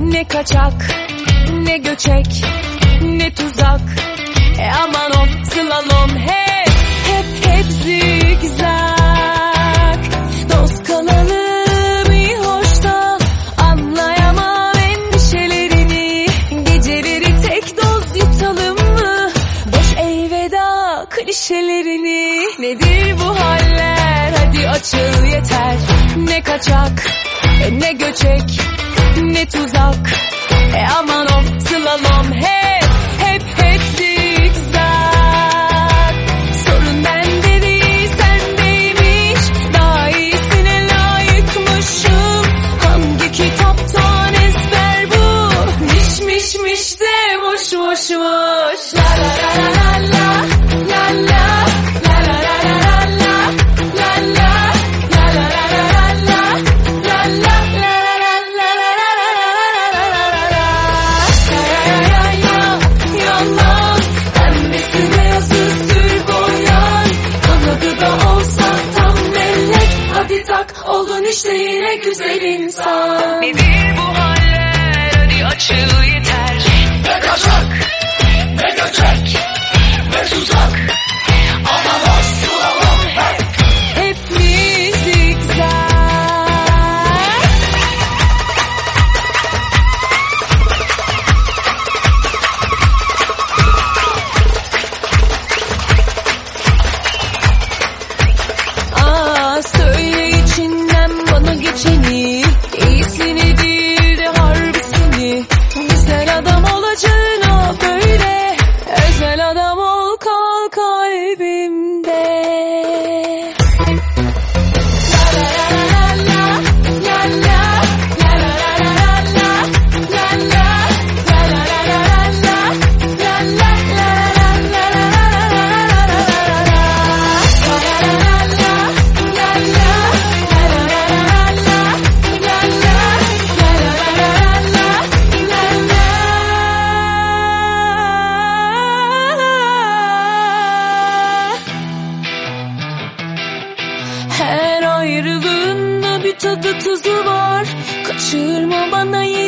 Ne kaçak ne göçek ne tuzak. E aman o slalom hep hep hep zigzag Dost kalalım iyi hoş da Anlayamam endişelerini. Geceleri tek doz yutalım mı? Boş elveda klişelerini. Nedir bu haller? Hadi açıl yeter. Ne kaçak ne göçek ne tuzak. E ama bak oldun işte yine güzel insan. Bebeğim. Bayram ol kal kalbimde. tadı tuzu var. Kaçırma bana yine